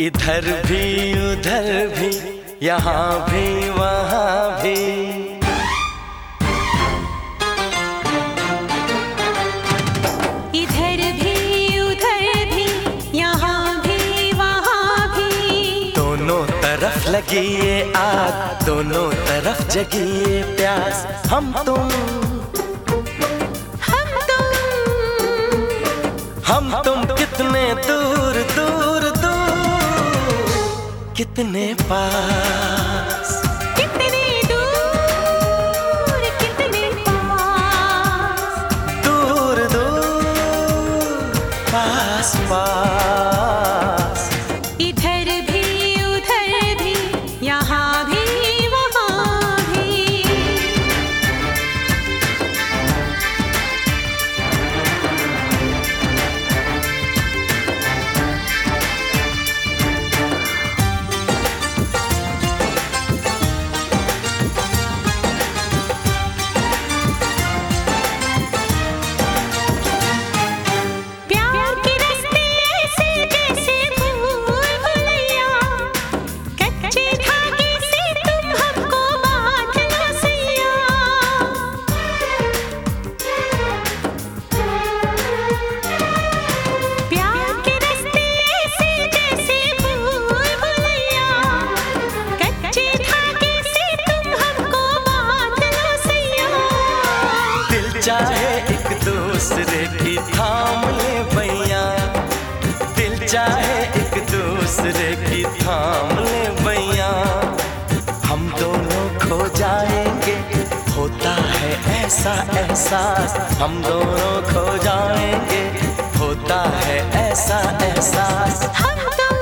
इधर भी उधर भी यहाँ भी वहाँ भी। इधर भी उधर भी यहाँ भी वहाँ भी। दोनों तरफ़ लगी ये आग दोनों तरफ़ जगी ये प्यास। हम तुम कितने दूसरे की थाम ले भैया। दिल चाहे एक दूसरे की थाम ले भैया। हम दोनों खो जाएँगे होता है ऐसा एहसास। हम दोनों खो जाएँगे होता है ऐसा एहसास। हम तुम।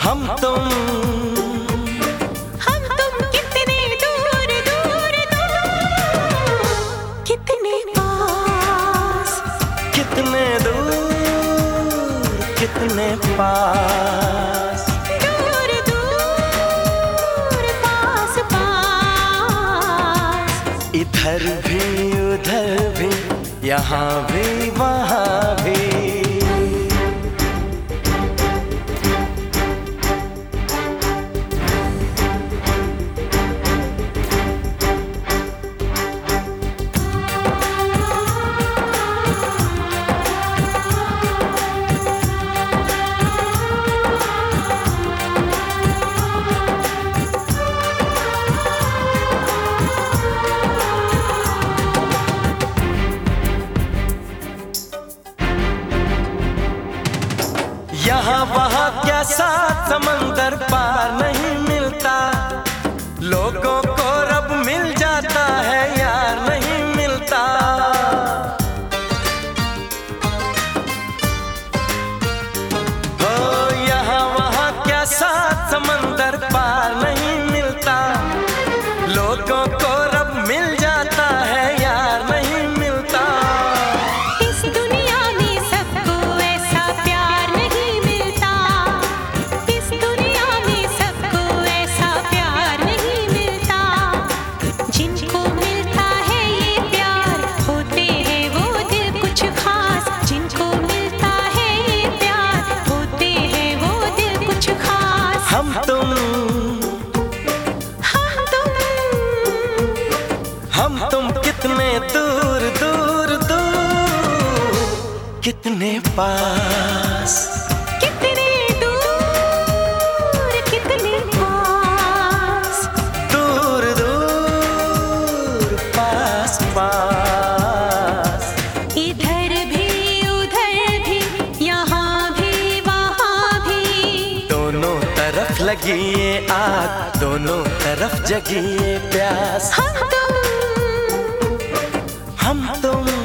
हम तुम। कितने पास। दूर दूर पास पास। इधर भी उधर भी यहाँ भी वहाँ भी। यहाँ वहाँ क्या साथ समंदर पार नहीं मिलता। लोगों हम तुम कितने दूर दूर दूर। कितने पास। कितने दूर कितने पास। दूर दूर पास पास। इधर भी उधर भी यहाँ भी वहाँ भी। दोनों तरफ़ लगी आग दोनों तरफ़ जगी प्यास। हम तुम हम तुम